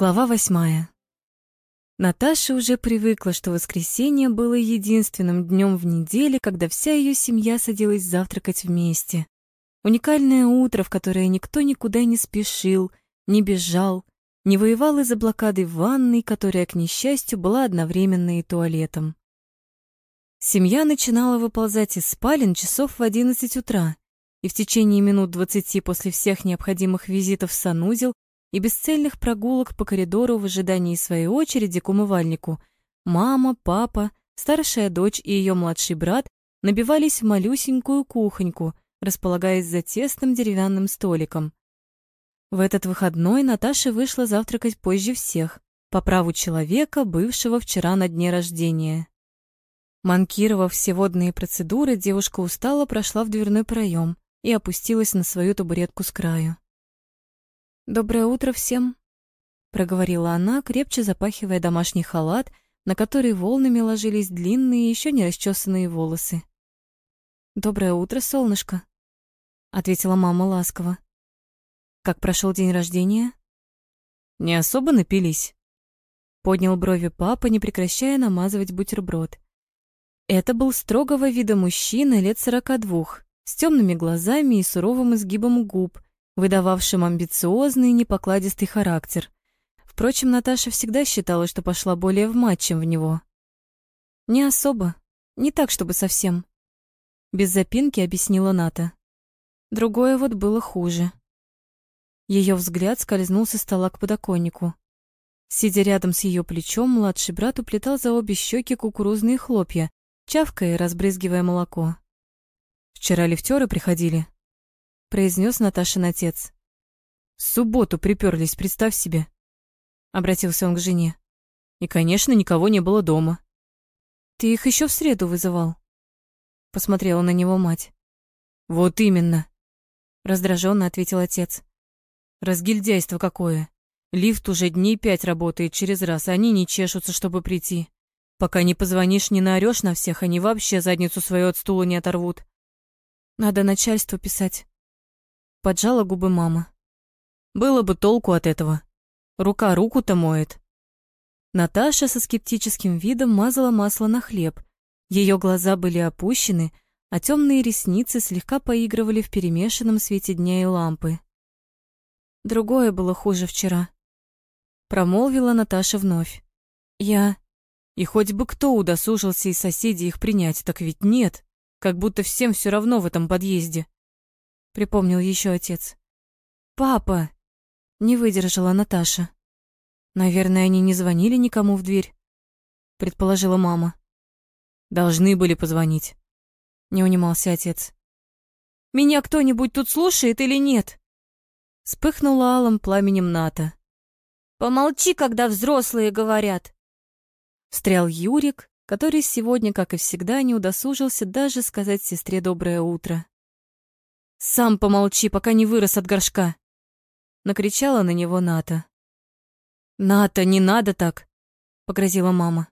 Глава восьмая. Наташа уже привыкла, что воскресенье было единственным днем в неделе, когда вся ее семья садилась завтракать вместе. Уникальное утро, в которое никто никуда не спешил, не бежал, не воевал из-за блокады ванной, которая, к несчастью, была одновременно и туалетом. Семья начинала выползать из спален часов в одиннадцать утра, и в течение минут двадцати после всех необходимых визитов в санузел и бесцельных прогулок по коридору в ожидании своей очереди к умывальнику, мама, папа, старшая дочь и ее младший брат набивались в малюсенькую кухоньку, располагаясь за тесным деревянным столиком. В этот выходной Наташа вышла завтракать позже всех, по праву человека, бывшего вчера на дне рождения. Манкировав все водные процедуры, девушка устало прошла в дверной проем и опустилась на свою табуретку с краю. «Доброе утро всем», — проговорила она, крепче запахивая домашний халат, на который волнами ложились длинные, еще не расчесанные волосы. «Доброе утро, солнышко», — ответила мама ласково. «Как прошел день рождения?» «Не особо напились», — поднял брови папа, не прекращая намазывать бутерброд. Это был строгого вида мужчина лет сорока двух, с темными глазами и суровым изгибом губ, выдававшим амбициозный и непокладистый характер. Впрочем, Наташа всегда считала, что пошла более в мать, чем в него. Не особо, не так, чтобы совсем. Без запинки объяснила Ната. Другое вот было хуже. Ее взгляд скользнул со стола к подоконнику. Сидя рядом с ее плечом, младший брат уплетал за обе щеки кукурузные хлопья, чавкая и разбрызгивая молоко. «Вчера лифтеры приходили?» Произнес Наташин отец. В субботу приперлись, представь себе. Обратился он к жене. И, конечно, никого не было дома. Ты их еще в среду вызывал? Посмотрела на него мать. Вот именно, раздраженно ответил отец. Разгильдяйство какое. Лифт уже дней пять работает через раз, а они не чешутся, чтобы прийти. Пока не позвонишь, не наорёшь на всех, они вообще задницу свою от стула не оторвут. Надо начальству писать. Поджала губы мама. Было бы толку от этого. Рука руку-то моет. Наташа со скептическим видом мазала масло на хлеб. Ее глаза были опущены, а темные ресницы слегка поигрывали в перемешанном свете дня и лампы. Другое было хуже вчера. Промолвила Наташа вновь. Я... И хоть бы кто удосужился из соседей их принять, так ведь нет. Как будто всем все равно в этом подъезде припомнил еще отец. Папа, не выдержала Наташа. Наверное, они не звонили никому в дверь, предположила мама. Должны были позвонить. Не унимался отец. Меня кто-нибудь тут слушает или нет? Вспыхнула алым пламенем Ната. Помолчи, когда взрослые говорят. Встрял Юрик, который сегодня, как и всегда, не удосужился даже сказать сестре доброе утро. Сам помолчи, пока не вырос от горшка, накричала на него Ната. Ната, не надо так, погрозила мама.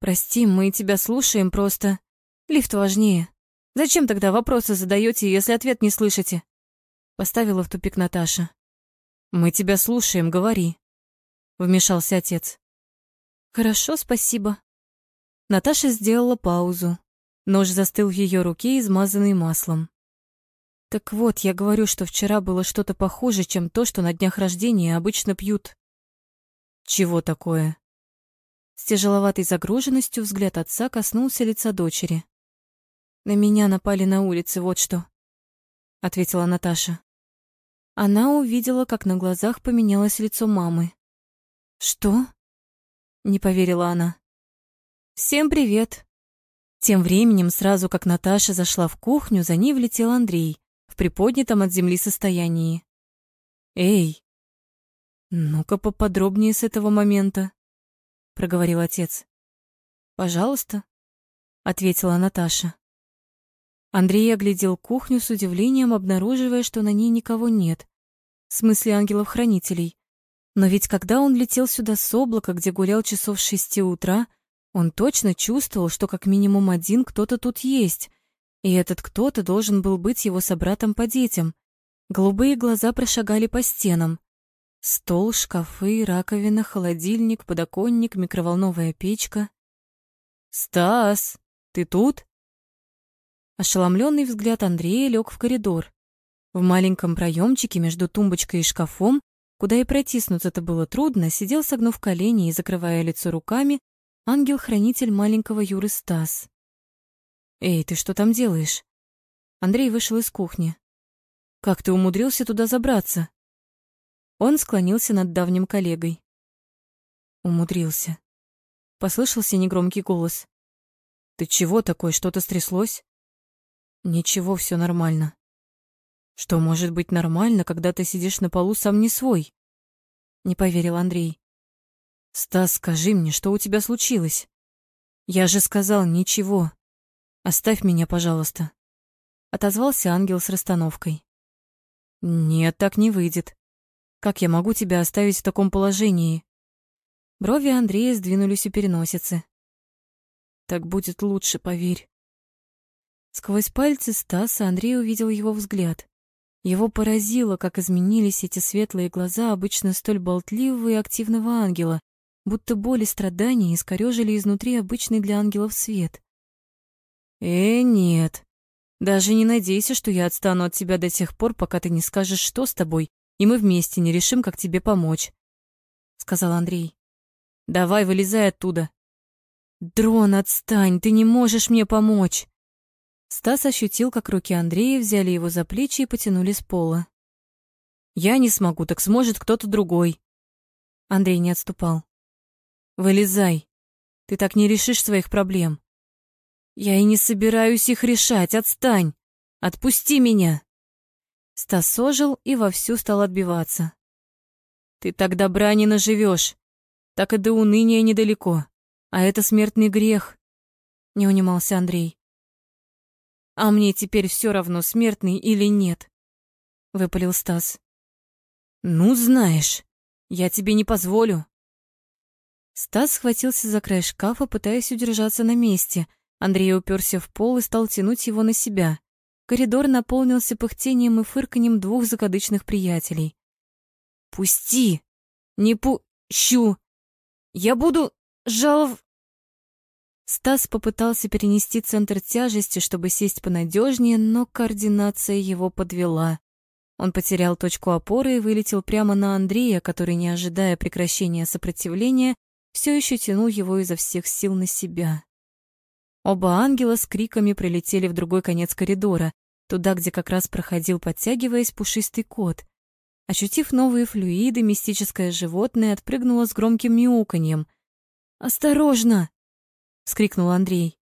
Прости, мы тебя слушаем просто. Лифт важнее. Зачем тогда вопросы задаете, если ответ не слышите? Поставила в тупик Наташа. Мы тебя слушаем, говори, вмешался отец. Хорошо, спасибо. Наташа сделала паузу. Нож застыл в ее руке, измазанный маслом. Так вот, я говорю, что вчера было что-то похуже, чем то, что на днях рождения обычно пьют. Чего такое? С тяжеловатой загруженностью взгляд отца коснулся лица дочери. На меня напали на улице, вот что, ответила Наташа. Она увидела, как на глазах поменялось лицо мамы. Что? Не поверила она. Всем привет. Тем временем, сразу как Наташа зашла в кухню, за ней влетел Андрей в приподнятом от земли состоянии. «Эй, ну-ка поподробнее с этого момента», — проговорил отец. «Пожалуйста», — ответила Наташа. Андрей оглядел кухню с удивлением, обнаруживая, что на ней никого нет. В смысле ангелов-хранителей. Но ведь когда он летел сюда с облака, где гулял часов шести утра, он точно чувствовал, что как минимум один кто-то тут есть — и этот кто-то должен был быть его собратом по детям. Голубые глаза прошагали по стенам. Стол, шкафы, раковина, холодильник, подоконник, микроволновая печка. «Стас, ты тут?» Ошеломленный взгляд Андрея лег в коридор. В маленьком проемчике между тумбочкой и шкафом, куда и протиснуться-то было трудно, сидел, согнув колени и закрывая лицо руками, ангел-хранитель маленького Юры Стас. «Эй, ты что там делаешь?» Андрей вышел из кухни. «Как ты умудрился туда забраться?» Он склонился над давним коллегой. Умудрился. Послышался негромкий голос. «Ты чего такой? Что-то стряслось?» «Ничего, все нормально». «Что может быть нормально, когда ты сидишь на полу сам не свой?» Не поверил Андрей. «Стас, скажи мне, что у тебя случилось?» «Я же сказал, ничего. Оставь меня, пожалуйста». Отозвался ангел с расстановкой. «Нет, так не выйдет. Как я могу тебя оставить в таком положении? Брови Андрея сдвинулись у переносицы. Так будет лучше, поверь. Сквозь пальцы Стаса Андрей увидел его взгляд. Его поразило, как изменились эти светлые глаза обычно столь болтливого и активного ангела, будто боли и страдания искорёжили изнутри обычный для ангелов свет. «Э, нет. Даже не надейся, что я отстану от тебя до тех пор, пока ты не скажешь, что с тобой и мы вместе не решим, как тебе помочь», — сказал Андрей. «Давай, вылезай оттуда». «Дрон, отстань, ты не можешь мне помочь!» Стас ощутил, как руки Андрея взяли его за плечи и потянули с пола. «Я не смогу, так сможет кто-то другой». Андрей не отступал. «Вылезай. Ты так не решишь своих проблем». «Я и не собираюсь их решать, отстань! Отпусти меня!» Стас ожил и вовсю стал отбиваться. «Ты так добра не наживешь, так и до уныния недалеко, а это смертный грех», — не унимался Андрей. «А мне теперь все равно, смертный или нет», — выпалил Стас. «Ну, знаешь, я тебе не позволю». Стас схватился за край шкафа, пытаясь удержаться на месте. Андрей уперся в пол и стал тянуть его на себя. Коридор наполнился пыхтением и фырканьем двух закадычных приятелей. «Пусти! Не пущу! Я буду жалов...» Стас попытался перенести центр тяжести, чтобы сесть понадежнее, но координация его подвела. Он потерял точку опоры и вылетел прямо на Андрея, который, не ожидая прекращения сопротивления, все еще тянул его изо всех сил на себя. Оба ангела с криками прилетели в другой конец коридора, туда, где как раз проходил, подтягиваясь, пушистый кот. Ощутив новые флюиды, мистическое животное отпрыгнуло с громким мяуканьем. «Осторожно!» — вскрикнул Андрей.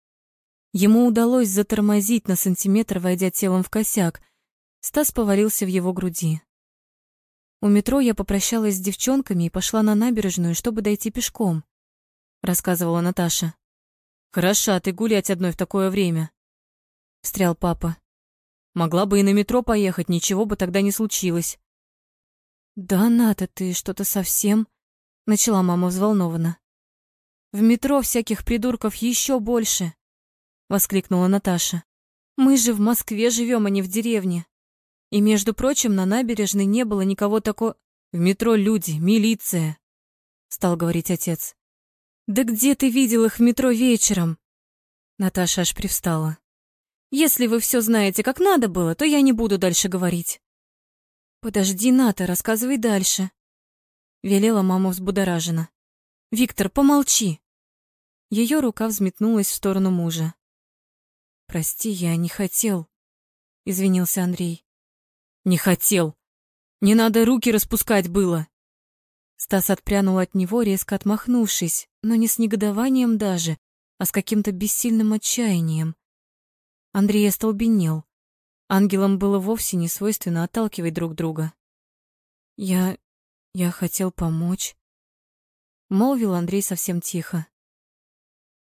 Ему удалось затормозить на сантиметр, войдя телом в косяк. Стас повалился в его груди. У метро я попрощалась с девчонками и пошла на набережную, чтобы дойти пешком, рассказывала Наташа. Хороша ты гулять одной в такое время, встрял папа. Могла бы и на метро поехать, ничего бы тогда не случилось. Да, Ната, ты что-то совсем, начала мама взволнованно. В метро всяких придурков еще больше, воскликнула Наташа. Мы же в Москве живем, а не в деревне. И, между прочим, на набережной не было никого такого. В метро люди, милиция, стал говорить отец. Да где ты видел их в метро вечером? Наташа аж привстала. Если вы все знаете, как надо было, то я не буду дальше говорить. Подожди, Ната, рассказывай дальше. Велела мама взбудораженно. Виктор, помолчи. Ее рука взметнулась в сторону мужа. Прости, я не хотел, извинился Андрей. Не хотел. Не надо руки распускать было. Стас отпрянул от него, резко отмахнувшись, но не с негодованием даже, а с каким-то бессильным отчаянием. Андрей остолбенел. Ангелам было вовсе не свойственно отталкивать друг друга. «Я... я хотел помочь», — молвил Андрей совсем тихо.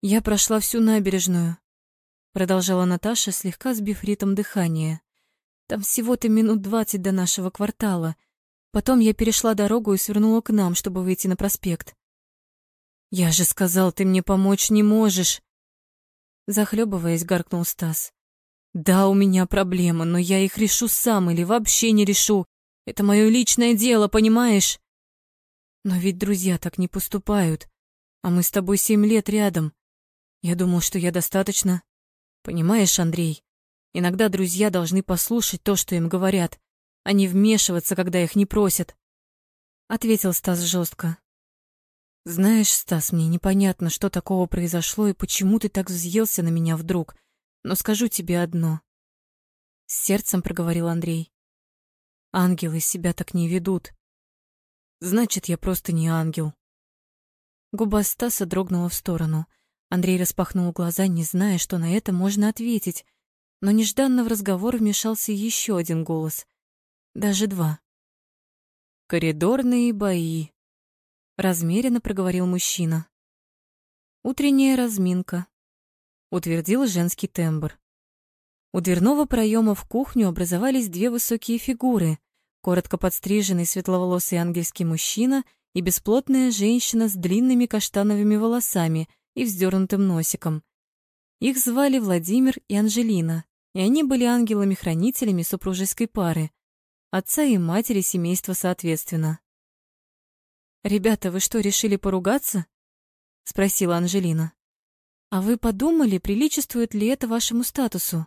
«Я прошла всю набережную», — продолжала Наташа, слегка сбив ритм дыхания. «Там всего-то минут двадцать до нашего квартала. Потом я перешла дорогу и свернула к нам, чтобы выйти на проспект. Я же сказал, ты мне помочь не можешь. Захлебываясь, гаркнул Стас. Да, у меня проблемы, но я их решу сам или вообще не решу. Это мое личное дело, понимаешь? Но ведь друзья так не поступают. А мы с тобой семь лет рядом. Я думал, что я достаточно... Понимаешь, Андрей, иногда друзья должны послушать то, что им говорят, а не вмешиваться, когда их не просят. Ответил Стас жестко. Знаешь, Стас, мне непонятно, что такого произошло и почему ты так взъелся на меня вдруг. Но скажу тебе одно. С сердцем проговорил Андрей. Ангелы себя так не ведут. Значит, я просто не ангел. Губа Стаса дрогнула в сторону. Андрей распахнул глаза, не зная, что на это можно ответить. Но нежданно в разговор вмешался еще один голос. Даже два. «Коридорные бои», — размеренно проговорил мужчина. «Утренняя разминка», — утвердил женский тембр. У дверного проема в кухню образовались две высокие фигуры, коротко подстриженный светловолосый ангельский мужчина и бесплотная женщина с длинными каштановыми волосами и вздернутым носиком. Их звали Владимир и Анжелина, и они были ангелами-хранителями супружеской пары, отца и матери семейства соответственно. «Ребята, вы что, решили поругаться?» — спросила Анжелина. «А вы подумали, приличествует ли это вашему статусу?»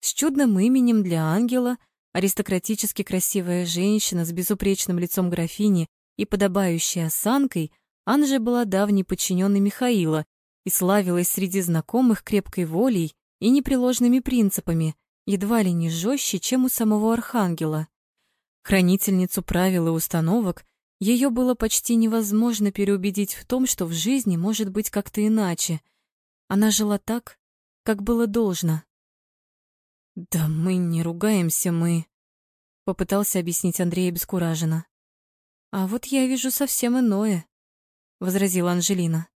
С чудным именем для ангела, аристократически красивая женщина с безупречным лицом графини и подобающей осанкой, Анжа была давней подчиненной Михаила и славилась среди знакомых крепкой волей и непреложными принципами, едва ли не жестче, чем у самого архангела. Хранительницу правил и установок ее было почти невозможно переубедить в том, что в жизни может быть как-то иначе. Она жила так, как было должно. «Да мы не ругаемся, мы...» — попытался объяснить Андрей обескураженно. «А вот я вижу совсем иное», — возразила Анжелина.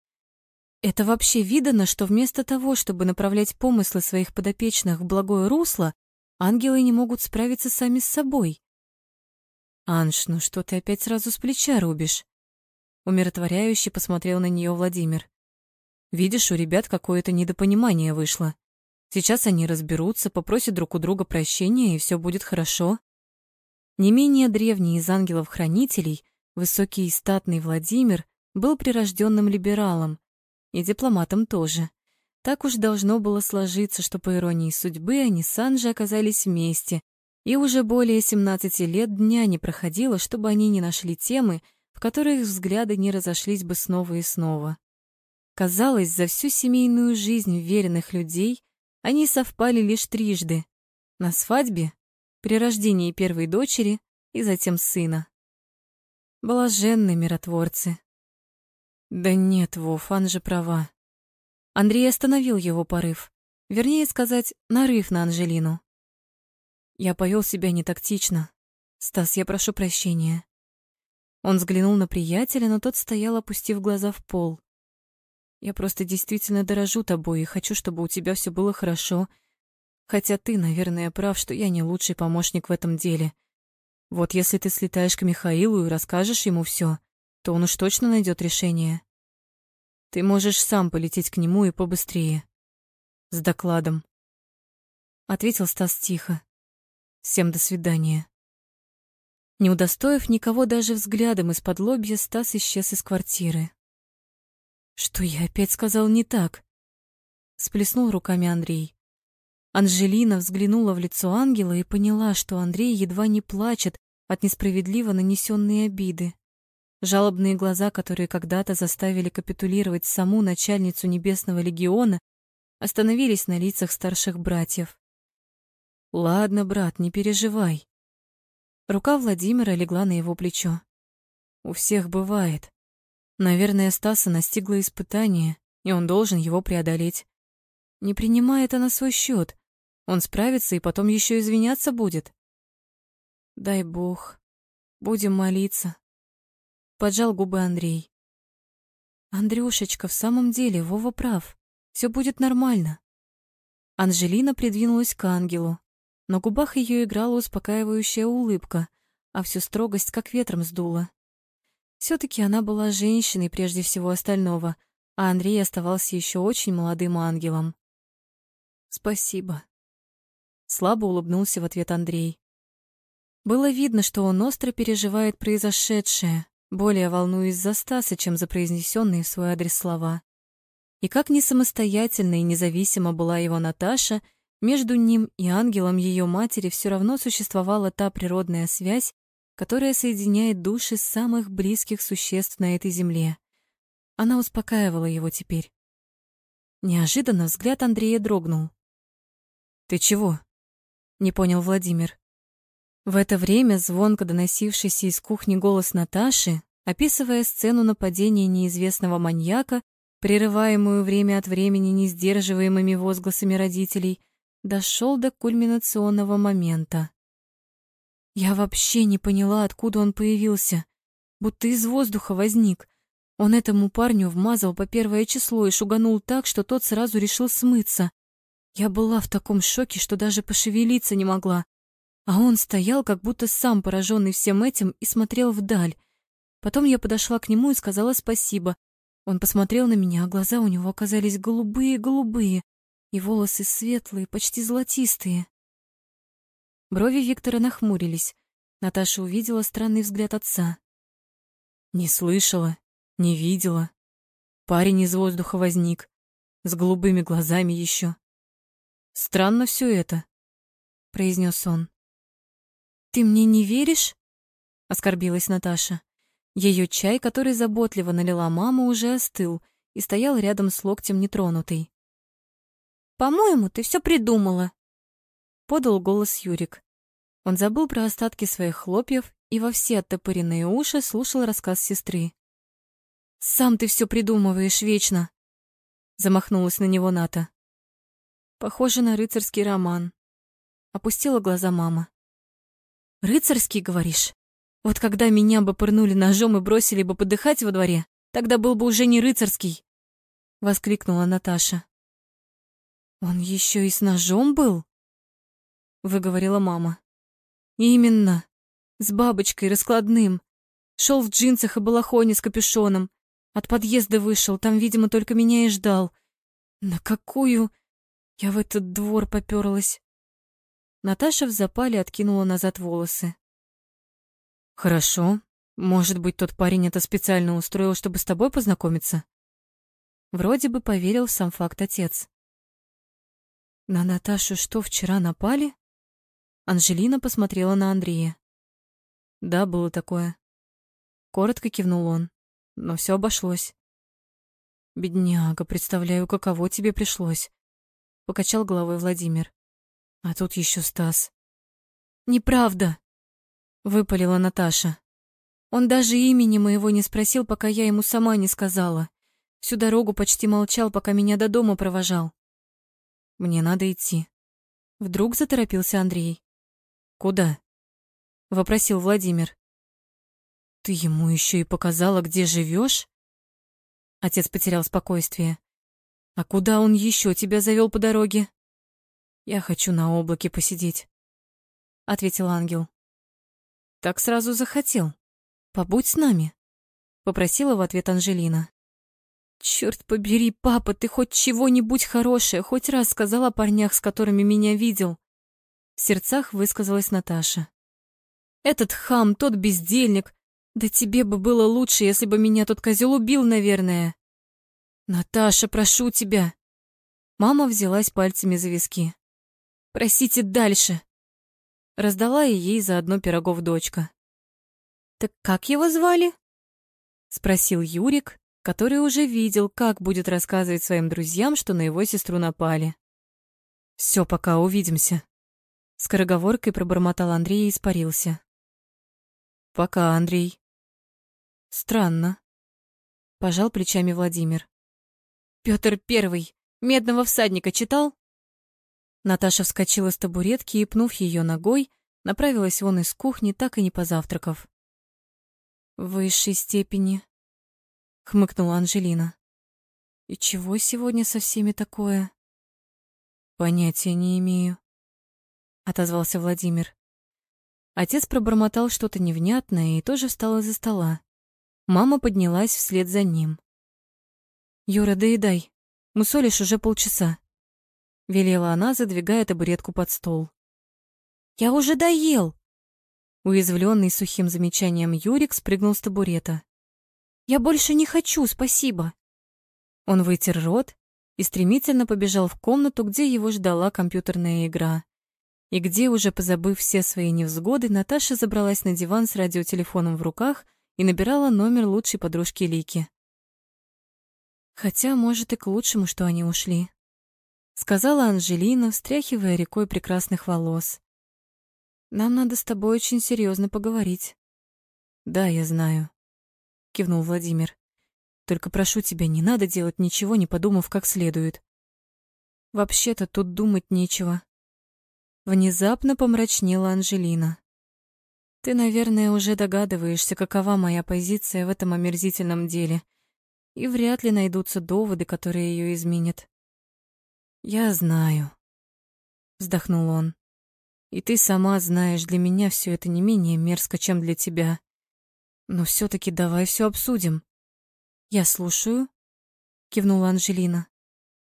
«Это вообще видано, что вместо того, чтобы направлять помыслы своих подопечных в благое русло, ангелы не могут справиться сами с собой». «Анж, ну что ты опять сразу с плеча рубишь?» Умиротворяюще посмотрел на нее Владимир. «Видишь, у ребят какое-то недопонимание вышло. Сейчас они разберутся, попросят друг у друга прощения, и все будет хорошо. Не менее древний из ангелов-хранителей, высокий и статный Владимир, был прирожденным либералом, и дипломатом тоже. Так уж должно было сложиться, что по иронии судьбы они с Анжей оказались вместе, и уже более 17 лет дня не проходило, чтобы они не нашли темы, в которых взгляды не разошлись бы снова и снова. Казалось, за всю семейную жизнь веренных людей они совпали лишь трижды. На свадьбе, при рождении первой дочери и затем сына. Блаженные миротворцы. Да нет, Вов, Ан же права. Андрей остановил его порыв. Вернее сказать, нарыв на Анжелину. Я повел себя не тактично. Стас, я прошу прощения. Он взглянул на приятеля, но тот стоял, опустив глаза в пол. Я просто действительно дорожу тобой и хочу, чтобы у тебя все было хорошо. Хотя ты, наверное, прав, что я не лучший помощник в этом деле. Вот если ты слетаешь к Михаилу и расскажешь ему все, то он уж точно найдет решение. Ты можешь сам полететь к нему и побыстрее. С докладом. Ответил Стас тихо. Всем до свидания. Не удостоив никого даже взглядом из-под лобья, Стас исчез из квартиры. Что я опять сказал не так? Сплеснул руками Андрей. Анжелина взглянула в лицо ангела и поняла, что Андрей едва не плачет от несправедливо нанесенной обиды. Жалобные глаза, которые когда-то заставили капитулировать саму начальницу Небесного легиона, остановились на лицах старших братьев. Ладно, брат, не переживай. Рука Владимира легла на его плечо. У всех бывает. Наверное, Стаса настигло испытание, и он должен его преодолеть. Не принимай это на свой счет. Он справится и потом еще извиняться будет. Дай бог. Будем молиться. Поджал губы Андрей. Андрюшечка, в самом деле, Вова прав. Все будет нормально. Анжелина придвинулась к ангелу. На губах ее играла успокаивающая улыбка, а всю строгость как ветром сдуло. Все-таки она была женщиной прежде всего остального, а Андрей оставался еще очень молодым ангелом. Спасибо. Слабо улыбнулся в ответ Андрей. Было видно, что он остро переживает произошедшее, более волнуясь за Стаса, чем за произнесенные в свой адрес слова. И как не самостоятельно и независимо была его Наташа, между ним и ангелом ее матери все равно существовала та природная связь, которая соединяет души самых близких существ на этой земле. Она успокаивала его теперь. Неожиданно взгляд Андрея дрогнул. «Ты чего?» — не понял Владимир. В это время звонко доносившийся из кухни голос Наташи, описывая сцену нападения неизвестного маньяка, прерываемую время от времени несдерживаемыми возгласами родителей, дошел до кульминационного момента. Я вообще не поняла, откуда он появился, будто из воздуха возник. Он этому парню вмазал по первое число и шуганул так, что тот сразу решил смыться. Я была в таком шоке, что даже пошевелиться не могла. А он стоял, как будто сам пораженный всем этим, и смотрел вдаль. Потом я подошла к нему и сказала спасибо. Он посмотрел на меня, а глаза у него оказались голубые-голубые, и волосы светлые, почти золотистые. Брови Виктора нахмурились. Наташа увидела странный взгляд отца. Не слышала, не видела. Парень из воздуха возник, с голубыми глазами еще. Странно все это, произнес он. Ты мне не веришь? оскорбилась Наташа. Ее чай, который заботливо налила мама, уже остыл и стоял рядом с локтем нетронутый. По-моему, ты все придумала, подал голос Юрик. Он забыл про остатки своих хлопьев и во все оттопыренные уши слушал рассказ сестры. Сам ты все придумываешь вечно, замахнулась на него Ната. Похоже на рыцарский роман. Опустила глаза мама. Рыцарский, говоришь? Вот когда меня бы пырнули ножом и бросили бы подыхать во дворе, тогда был бы уже не рыцарский, воскликнула Наташа. Он еще и с ножом был? выговорила мама. Именно. С бабочкой раскладным. Шел в джинсах и балахоне с капюшоном. От подъезда вышел, там, видимо, только меня и ждал. На какую я в этот двор попёрлась. Наташа в запале откинула назад волосы. Хорошо. Может быть, тот парень это специально устроил, чтобы с тобой познакомиться? Вроде бы поверил сам факт отец. На Наташу что, вчера напали? Анжелина посмотрела на Андрея. Да, было такое. Коротко кивнул он, но все обошлось. Бедняга, представляю, каково тебе пришлось покачал головой Владимир. А тут еще Стас. Неправда, выпалила Наташа. Он даже имени моего не спросил, пока я ему сама не сказала. Всю дорогу почти молчал, пока меня до дома провожал. Мне надо идти. Вдруг заторопился Андрей. Куда? вопросил Владимир. Ты ему еще и показала, где живешь? Отец потерял спокойствие. А куда он еще тебя завел по дороге? Я хочу на облаке посидеть, ответил ангел. Так сразу захотел. Побудь с нами, попросила в ответ Анжелина. Черт побери, папа, ты хоть чего-нибудь хорошее, хоть раз сказала о парнях, с которыми меня видел. В сердцах высказалась Наташа. Этот хам, тот бездельник. Да тебе бы было лучше, если бы меня тот козел убил, наверное. Наташа, прошу тебя. Мама взялась пальцами за виски. Просите дальше. Раздала и ей заодно пирогов дочка. Так как его звали? спросил Юрик, который уже видел, как будет рассказывать своим друзьям, что на его сестру напали. Все, пока увидимся. Скороговоркой пробормотал Андрей и испарился. Пока, Андрей. Странно. Пожал плечами Владимир. Петр Первый. Медного всадника читал? Наташа вскочила с табуретки и, пнув ее ногой, направилась вон из кухни, так и не позавтракав. В высшей степени, хмыкнула Анжелина. И чего сегодня со всеми такое? Понятия не имею, отозвался Владимир. Отец пробормотал что-то невнятное и тоже встал из-за стола. Мама поднялась вслед за ним. «Юра, доедай. Мусолишь уже полчаса», — велела она, задвигая табуретку под стол. «Я уже доел!» Уязвленный сухим замечанием Юрик спрыгнул с табурета. «Я больше не хочу, спасибо!» Он вытер рот и стремительно побежал в комнату, где его ждала компьютерная игра. И где, уже позабыв все свои невзгоды, Наташа забралась на диван с радиотелефоном в руках и набирала номер лучшей подружки Лики. Хотя, может, и к лучшему, что они ушли, сказала Анжелина, встряхивая рекой прекрасных волос. Нам надо с тобой очень серьезно поговорить. Да, я знаю, кивнул Владимир. Только прошу тебя, не надо делать ничего, не подумав как следует. Вообще-то тут думать нечего. Внезапно помрачнела Анжелина. Ты, наверное, уже догадываешься, какова моя позиция в этом омерзительном деле и вряд ли найдутся доводы, которые ее изменят. Я знаю, вздохнул он. И ты сама знаешь, для меня все это не менее мерзко, чем для тебя. Но все таки давай все обсудим. Я слушаю, кивнула Анжелина.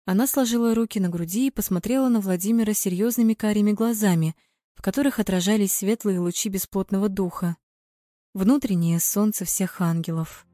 Она сложила руки на груди и посмотрела на Владимира серьезными карими глазами, в которых отражались светлые лучи бесплотного духа. Внутреннее солнце всех ангелов.